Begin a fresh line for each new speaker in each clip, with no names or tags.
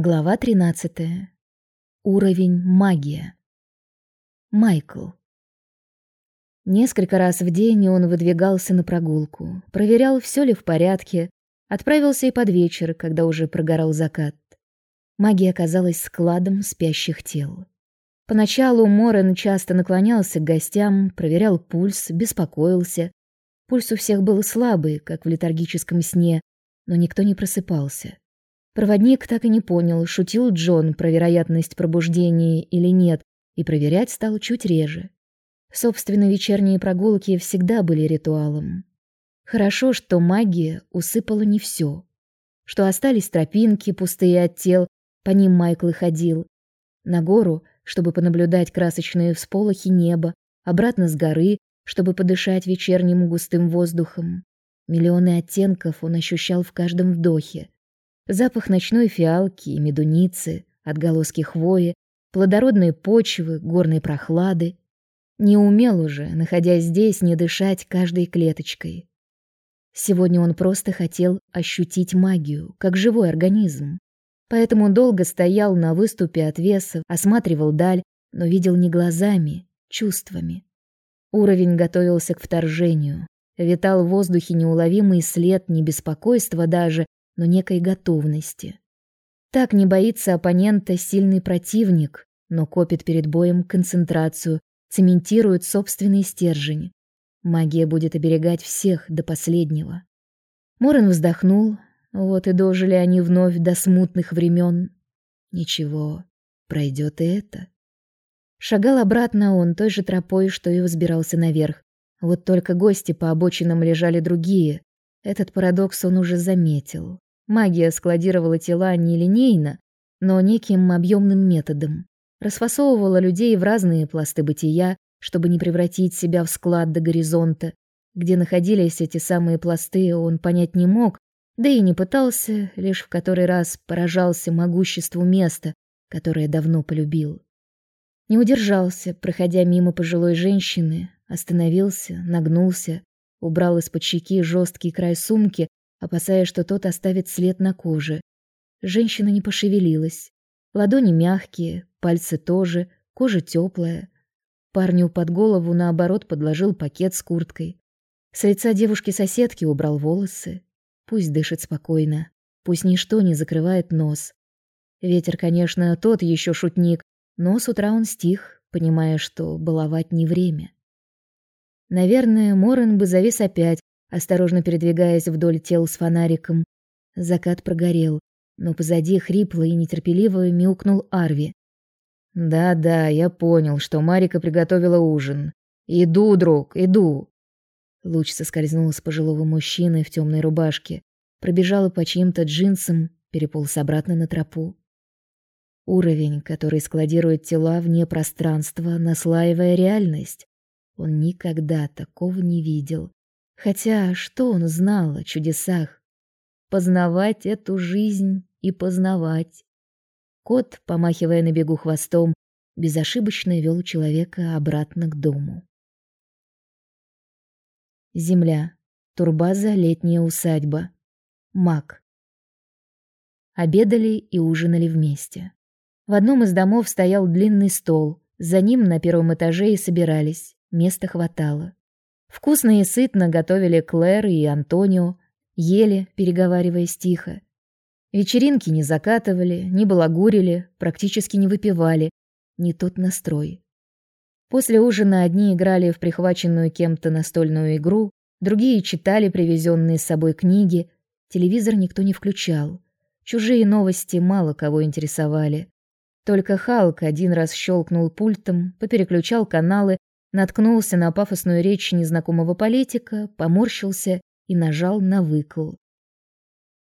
Глава 13. Уровень магия. Майкл. Несколько раз в день он выдвигался на прогулку, проверял, все ли в порядке, отправился и под вечер, когда уже прогорал закат. Магия оказалась складом спящих тел. Поначалу Морен часто наклонялся к гостям, проверял пульс, беспокоился. Пульс у всех был слабый, как в летаргическом сне, но никто не просыпался. Проводник так и не понял, шутил Джон про вероятность пробуждения или нет, и проверять стал чуть реже. Собственно, вечерние прогулки всегда были ритуалом. Хорошо, что магия усыпала не все, что остались тропинки, пустые от тел, по ним Майкл и ходил. На гору, чтобы понаблюдать красочные всполохи неба, обратно с горы, чтобы подышать вечерним густым воздухом. Миллионы оттенков он ощущал в каждом вдохе. Запах ночной фиалки и медуницы, отголоски хвои, плодородной почвы, горной прохлады. Не умел уже, находясь здесь, не дышать каждой клеточкой. Сегодня он просто хотел ощутить магию, как живой организм. Поэтому долго стоял на выступе отвесов, осматривал даль, но видел не глазами, чувствами. Уровень готовился к вторжению. Витал в воздухе неуловимый след не беспокойства даже, но некой готовности. Так не боится оппонента сильный противник, но копит перед боем концентрацию, цементирует собственный стержень. Магия будет оберегать всех до последнего. Морен вздохнул. Вот и дожили они вновь до смутных времен. Ничего, пройдет и это. Шагал обратно он той же тропой, что и взбирался наверх. Вот только гости по обочинам лежали другие. Этот парадокс он уже заметил. Магия складировала тела не линейно, но неким объемным методом. Расфасовывала людей в разные пласты бытия, чтобы не превратить себя в склад до горизонта. Где находились эти самые пласты, он понять не мог, да и не пытался, лишь в который раз поражался могуществу места, которое давно полюбил. Не удержался, проходя мимо пожилой женщины, остановился, нагнулся, убрал из-под щеки жесткий край сумки, опасаясь, что тот оставит след на коже. Женщина не пошевелилась. Ладони мягкие, пальцы тоже, кожа теплая. Парню под голову наоборот подложил пакет с курткой. С лица девушки-соседки убрал волосы. Пусть дышит спокойно, пусть ничто не закрывает нос. Ветер, конечно, тот еще шутник, но с утра он стих, понимая, что баловать не время. Наверное, Морен бы завис опять, осторожно передвигаясь вдоль тел с фонариком. Закат прогорел, но позади хрипло и нетерпеливо мяукнул Арви. «Да-да, я понял, что Марика приготовила ужин. Иду, друг, иду!» Луч соскользнул с пожилого мужчины в темной рубашке, пробежал по чьим-то джинсам, переполз обратно на тропу. Уровень, который складирует тела вне пространства, наслаивая реальность. Он никогда такого не видел. Хотя что он знал о чудесах? Познавать эту жизнь и познавать. Кот, помахивая на бегу хвостом, безошибочно вел человека обратно к дому. Земля. Турбаза, летняя усадьба. Мак. Обедали и ужинали вместе. В одном из домов стоял длинный стол. За ним на первом этаже и собирались. Места хватало. Вкусно и сытно готовили Клэр и Антонио, ели, переговариваясь тихо. Вечеринки не закатывали, не балагурили, практически не выпивали. Не тот настрой. После ужина одни играли в прихваченную кем-то настольную игру, другие читали привезенные с собой книги, телевизор никто не включал. Чужие новости мало кого интересовали. Только Халк один раз щелкнул пультом, попереключал каналы наткнулся на пафосную речь незнакомого политика, поморщился и нажал на выкл.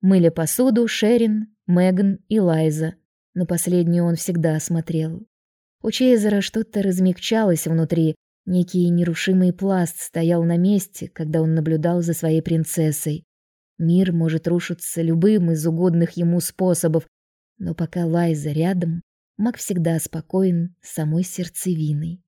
Мыли посуду Шерин, Меган и Лайза. На последнюю он всегда смотрел. У Чейзера что-то размягчалось внутри, некий нерушимый пласт стоял на месте, когда он наблюдал за своей принцессой. Мир может рушиться любым из угодных ему способов, но пока Лайза рядом, Мак всегда спокоен самой сердцевиной.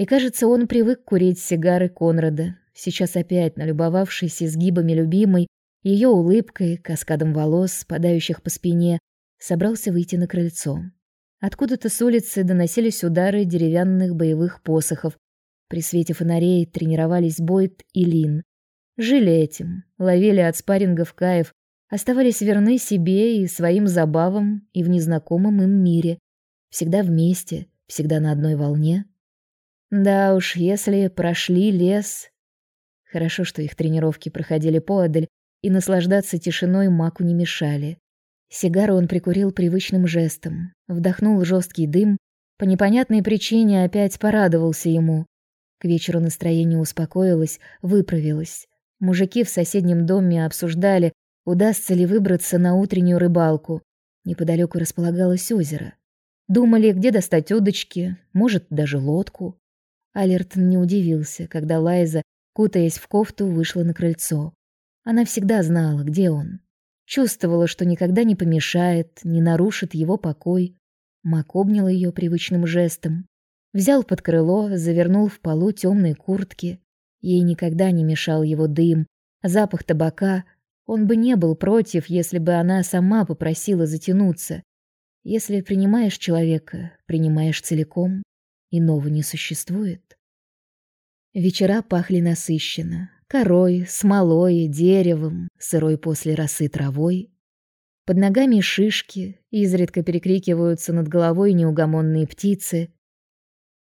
И, кажется, он привык курить сигары Конрада, сейчас опять налюбовавшись изгибами любимой, ее улыбкой, каскадом волос, спадающих по спине, собрался выйти на крыльцо. Откуда-то с улицы доносились удары деревянных боевых посохов. При свете фонарей тренировались Бойд и Лин. Жили этим, ловили от спаррингов кайф, оставались верны себе и своим забавам и в незнакомом им мире. Всегда вместе, всегда на одной волне. Да уж, если прошли лес... Хорошо, что их тренировки проходили поодаль, и наслаждаться тишиной Маку не мешали. Сигару он прикурил привычным жестом, вдохнул жесткий дым, по непонятной причине опять порадовался ему. К вечеру настроение успокоилось, выправилось. Мужики в соседнем доме обсуждали, удастся ли выбраться на утреннюю рыбалку. Неподалеку располагалось озеро. Думали, где достать удочки, может, даже лодку. Алертон не удивился, когда Лайза, кутаясь в кофту, вышла на крыльцо. Она всегда знала, где он. Чувствовала, что никогда не помешает, не нарушит его покой. Мак обнял ее привычным жестом. Взял под крыло, завернул в полу темной куртки. Ей никогда не мешал его дым, запах табака. Он бы не был против, если бы она сама попросила затянуться. Если принимаешь человека, принимаешь целиком, иного не существует. Вечера пахли насыщенно, корой, смолой, деревом, сырой после росы травой. Под ногами шишки, изредка перекрикиваются над головой неугомонные птицы.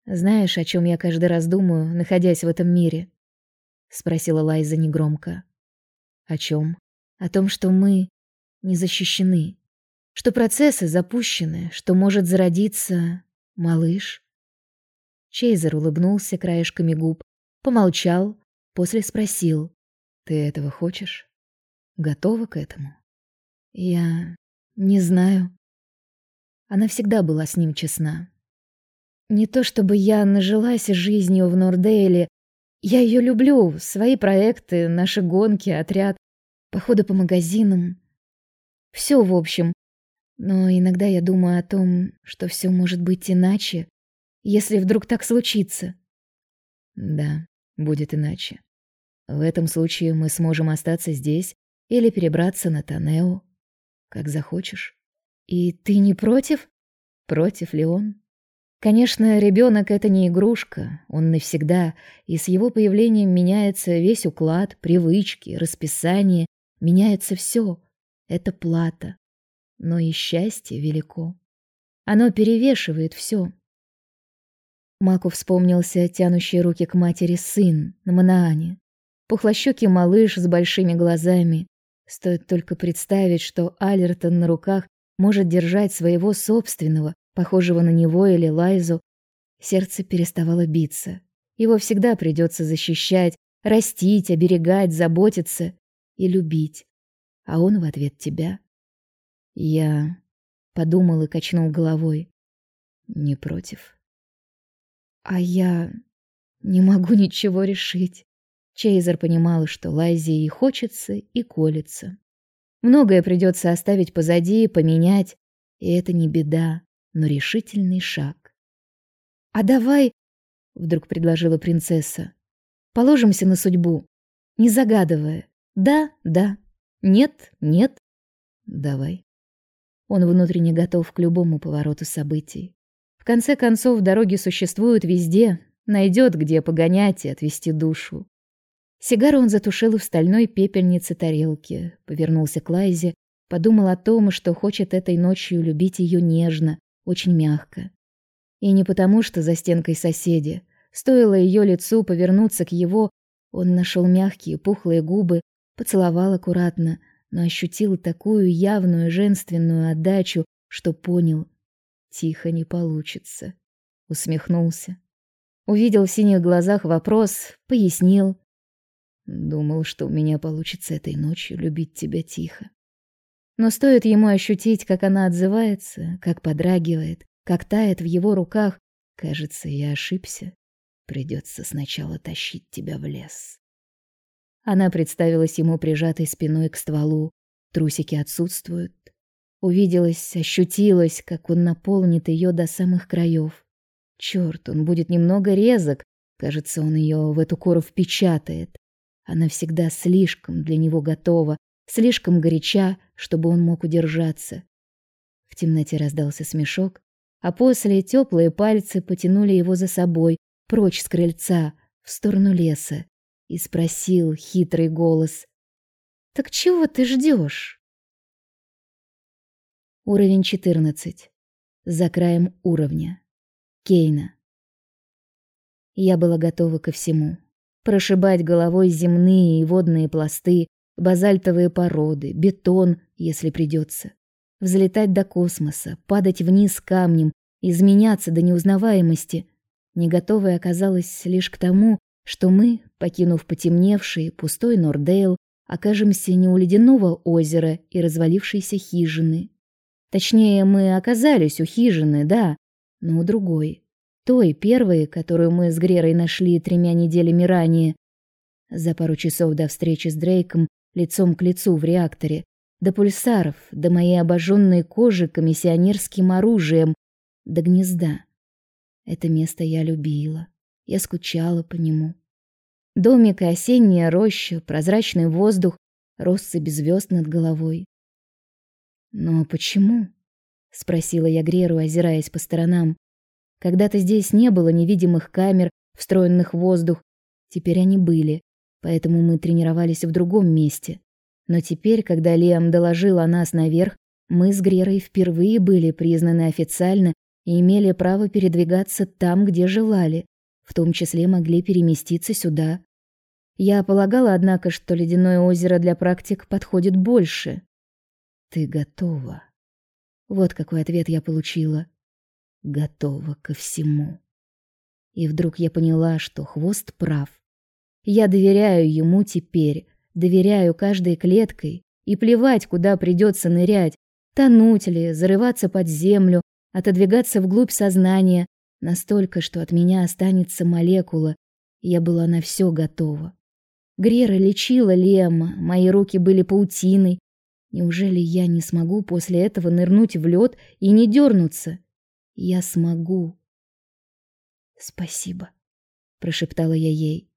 Знаешь, о чем я каждый раз думаю, находясь в этом мире? спросила Лайза негромко. О чем? О том, что мы не защищены, что процессы запущены, что может зародиться малыш. Чейзер улыбнулся краешками губ, помолчал, после спросил: "Ты этого хочешь? Готова к этому?" Я не знаю. Она всегда была с ним честна. Не то чтобы я нажилась жизнью в Нордейле, я ее люблю, свои проекты, наши гонки, отряд, походы по магазинам. Все, в общем. Но иногда я думаю о том, что все может быть иначе, если вдруг так случится. Да, будет иначе. В этом случае мы сможем остаться здесь или перебраться на Танео, как захочешь. И ты не против? Против ли он? Конечно, ребенок это не игрушка, он навсегда, и с его появлением меняется весь уклад, привычки, расписание, меняется все. Это плата. Но и счастье велико. Оно перевешивает все. Маку вспомнился тянущий руки к матери сын на Манаане. Пухлощёкий малыш с большими глазами. Стоит только представить, что Алертон на руках может держать своего собственного, похожего на него или Лайзу, сердце переставало биться. Его всегда придется защищать, растить, оберегать, заботиться и любить. А он в ответ тебя. Я подумал и качнул головой. Не против. А я не могу ничего решить. Чейзер понимал, что Лайзе и хочется, и колется. Многое придется оставить позади, поменять, и это не беда но решительный шаг. «А давай...» — вдруг предложила принцесса. «Положимся на судьбу, не загадывая. Да, да. Нет, нет. Давай». Он внутренне готов к любому повороту событий. В конце концов, дороги существуют везде, найдет, где погонять и отвести душу. Сигару он затушил в стальной пепельнице тарелки, повернулся к Лайзе, подумал о том, что хочет этой ночью любить ее нежно, очень мягко. И не потому, что за стенкой соседи. Стоило ее лицу повернуться к его, он нашел мягкие пухлые губы, поцеловал аккуратно, но ощутил такую явную женственную отдачу, что понял — тихо не получится. Усмехнулся. Увидел в синих глазах вопрос, пояснил. Думал, что у меня получится этой ночью любить тебя тихо. Но стоит ему ощутить, как она отзывается, как подрагивает, как тает в его руках, кажется, я ошибся. Придется сначала тащить тебя в лес. Она представилась ему прижатой спиной к стволу. Трусики отсутствуют. Увиделась, ощутилась, как он наполнит ее до самых краев. Черт, он будет немного резок. Кажется, он ее в эту кору впечатает. Она всегда слишком для него готова, слишком горяча, чтобы он мог удержаться. В темноте раздался смешок, а после теплые пальцы потянули его за собой прочь с крыльца в сторону леса и спросил хитрый голос: "Так чего ты ждешь? Уровень 14. За краем уровня. Кейна. Я была готова ко всему. Прошибать головой земные и водные пласты, базальтовые породы, бетон, если придется. Взлетать до космоса, падать вниз камнем, изменяться до неузнаваемости. Не готовой оказалась лишь к тому, что мы, покинув потемневший, пустой Нордейл, окажемся не у ледяного озера и развалившейся хижины. Точнее, мы оказались у хижины, да, но у другой. Той первой, которую мы с Грерой нашли тремя неделями ранее. За пару часов до встречи с Дрейком лицом к лицу в реакторе, до пульсаров, до моей обожженной кожи комиссионерским оружием, до гнезда. Это место я любила. Я скучала по нему. Домик и осенняя роща, прозрачный воздух, россыпь звезд над головой. «Но почему?» — спросила я Греру, озираясь по сторонам. Когда-то здесь не было невидимых камер, встроенных в воздух. Теперь они были, поэтому мы тренировались в другом месте. Но теперь, когда Лиам доложил о нас наверх, мы с Грерой впервые были признаны официально и имели право передвигаться там, где желали, в том числе могли переместиться сюда. Я полагала, однако, что ледяное озеро для практик подходит больше. Ты готова. Вот какой ответ я получила. Готова ко всему. И вдруг я поняла, что хвост прав. Я доверяю ему теперь, доверяю каждой клеткой, и плевать, куда придется нырять, тонуть ли, зарываться под землю, отодвигаться вглубь сознания, настолько, что от меня останется молекула. Я была на все готова. Грера лечила Лема, мои руки были паутиной. Неужели я не смогу после этого нырнуть в лед и не дернуться? Я смогу. Спасибо, прошептала я ей.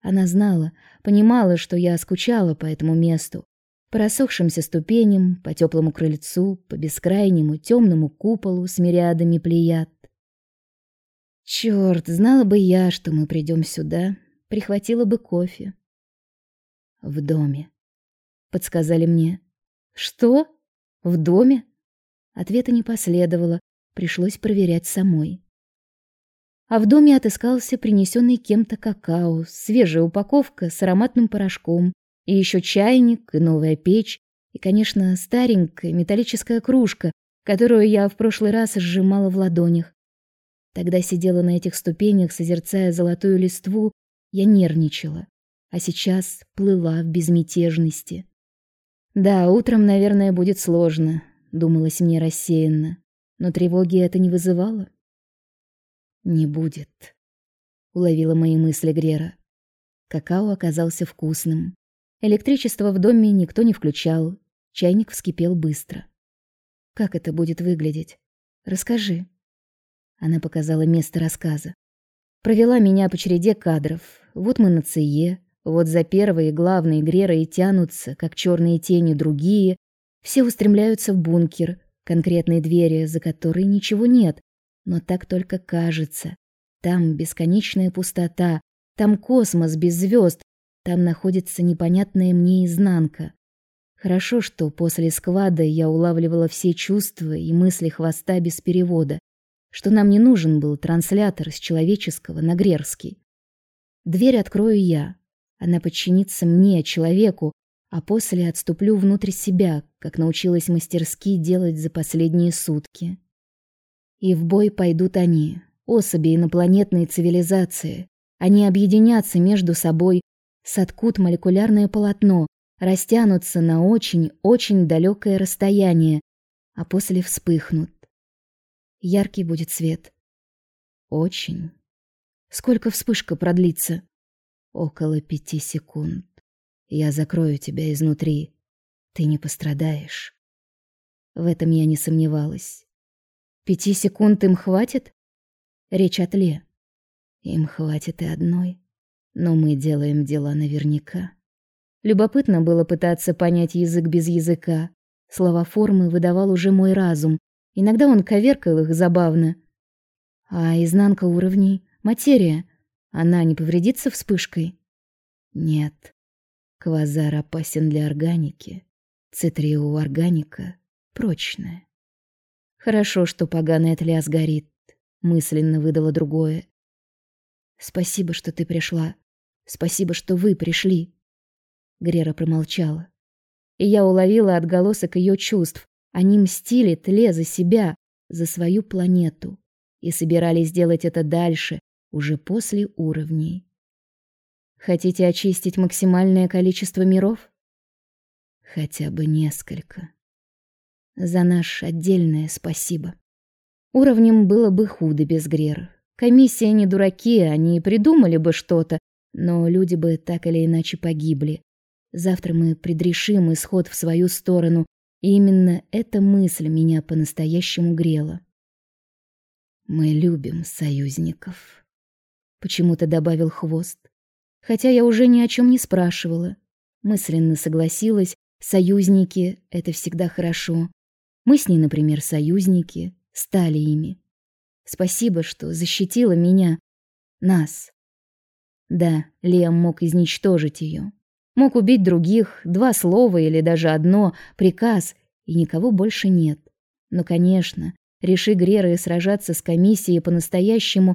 Она знала, понимала, что я скучала по этому месту, по рассохшимся ступеням, по теплому крыльцу, по бескрайнему темному куполу с мириадами плеяд. Черт, знала бы я, что мы придем сюда, прихватила бы кофе. В доме, подсказали мне. Что? В доме? Ответа не последовало, пришлось проверять самой. А в доме отыскался принесенный кем-то какао, свежая упаковка с ароматным порошком, и еще чайник, и новая печь, и, конечно, старенькая металлическая кружка, которую я в прошлый раз сжимала в ладонях. Тогда сидела на этих ступенях, созерцая золотую листву, я нервничала, а сейчас плыла в безмятежности. Да, утром, наверное, будет сложно, думалось мне рассеянно, но тревоги это не вызывало. Не будет, уловила мои мысли Грера. Какао оказался вкусным. Электричество в доме никто не включал. Чайник вскипел быстро. Как это будет выглядеть? Расскажи. Она показала место рассказа. Провела меня по череде кадров. Вот мы на ЦЕ, вот за первой главной Грера и тянутся, как черные тени другие. Все устремляются в бункер, конкретной двери, за которой ничего нет, но так только кажется. Там бесконечная пустота, там космос без звезд, там находится непонятная мне изнанка. Хорошо, что после сквада я улавливала все чувства и мысли хвоста без перевода, что нам не нужен был транслятор с человеческого на грерский. Дверь открою я. Она подчинится мне, человеку, а после отступлю внутрь себя, как научилась мастерски делать за последние сутки. И в бой пойдут они, особи инопланетной цивилизации. Они объединятся между собой, соткут молекулярное полотно, растянутся на очень-очень далекое расстояние, а после вспыхнут. Яркий будет свет. Очень. Сколько вспышка продлится? Около пяти секунд. Я закрою тебя изнутри. Ты не пострадаешь. В этом я не сомневалась. Пяти секунд им хватит? Речь о тле. Им хватит и одной. Но мы делаем дела наверняка. Любопытно было пытаться понять язык без языка. Слова формы выдавал уже мой разум, Иногда он коверкал их забавно. А изнанка уровней, материя, она не повредится вспышкой? Нет. Квазар опасен для органики. Цитрио органика прочная. Хорошо, что поганый отляс горит, мысленно выдала другое. Спасибо, что ты пришла. Спасибо, что вы пришли. Грера промолчала. И я уловила отголосок ее чувств. Они мстили тле за себя, за свою планету и собирались сделать это дальше, уже после уровней. Хотите очистить максимальное количество миров? Хотя бы несколько. За наш отдельное спасибо. Уровнем было бы худо без Грера. Комиссия не дураки, они придумали бы что-то, но люди бы так или иначе погибли. Завтра мы предрешим исход в свою сторону, и именно эта мысль меня по-настоящему грела. Мы любим союзников. Почему-то добавил хвост. Хотя я уже ни о чем не спрашивала. Мысленно согласилась, союзники — это всегда хорошо. Мы с ней, например, союзники, стали ими. Спасибо, что защитила меня, нас. Да, Лиам мог изничтожить ее, Мог убить других, два слова или даже одно, приказ, и никого больше нет. Но, конечно, реши Грера сражаться с комиссией по-настоящему,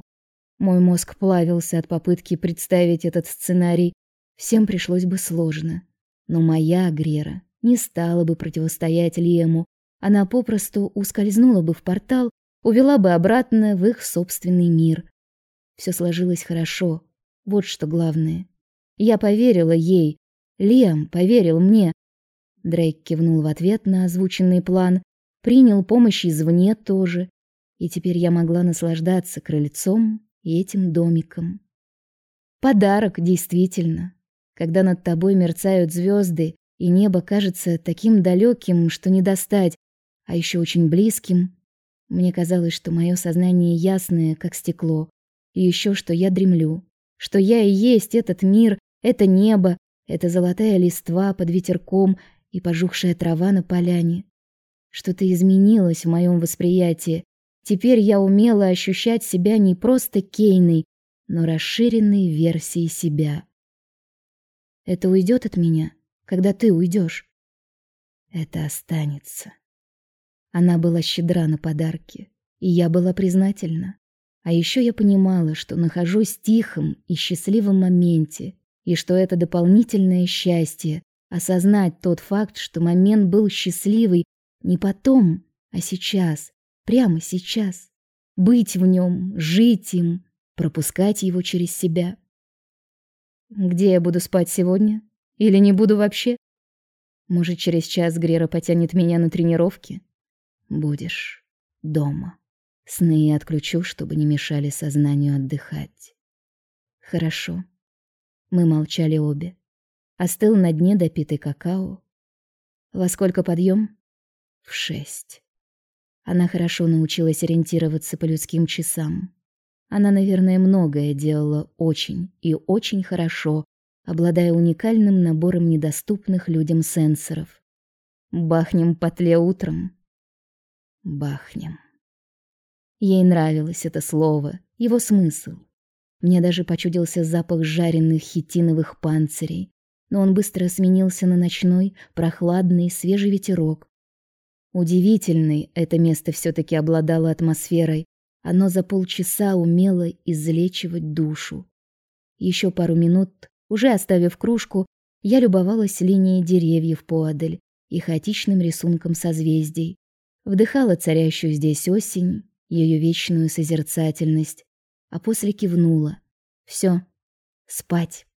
мой мозг плавился от попытки представить этот сценарий. Всем пришлось бы сложно. Но моя Грера не стала бы противостоять Лему. Она попросту ускользнула бы в портал, увела бы обратно в их собственный мир. Все сложилось хорошо. Вот что главное. Я поверила ей, Лиам поверил мне. Дрейк кивнул в ответ на озвученный план, принял помощь извне тоже, и теперь я могла наслаждаться крыльцом и этим домиком. Подарок, действительно. Когда над тобой мерцают звезды, и небо кажется таким далеким, что не достать, а еще очень близким. Мне казалось, что мое сознание ясное, как стекло, и еще что я дремлю, что я и есть этот мир, это небо, это золотая листва под ветерком и пожухшая трава на поляне. Что-то изменилось в моем восприятии. Теперь я умела ощущать себя не просто Кейной, но расширенной версией себя. Это уйдет от меня, когда ты уйдешь. Это останется. Она была щедра на подарки, и я была признательна. А еще я понимала, что нахожусь в тихом и счастливом моменте, и что это дополнительное счастье осознать тот факт, что момент был счастливый не потом, а сейчас, прямо сейчас. Быть в нем, жить им, пропускать его через себя. Где я буду спать сегодня? Или не буду вообще? Может, через час Грера потянет меня на тренировки? Будешь дома. Сны я отключу, чтобы не мешали сознанию отдыхать. Хорошо. Мы молчали обе. Остыл на дне допитый какао. Во сколько подъем? В шесть. Она хорошо научилась ориентироваться по людским часам. Она, наверное, многое делала очень и очень хорошо, обладая уникальным набором недоступных людям сенсоров. Бахнем по тле утром. Бахнем. Ей нравилось это слово, его смысл. Мне даже почудился запах жареных хитиновых панцирей, но он быстро сменился на ночной, прохладный, свежий ветерок. Удивительный это место все таки обладало атмосферой. Оно за полчаса умело излечивать душу. Еще пару минут, уже оставив кружку, я любовалась линией деревьев поодаль и хаотичным рисунком созвездий. Вдыхала царящую здесь осень, ее вечную созерцательность, а после кивнула. Все, спать.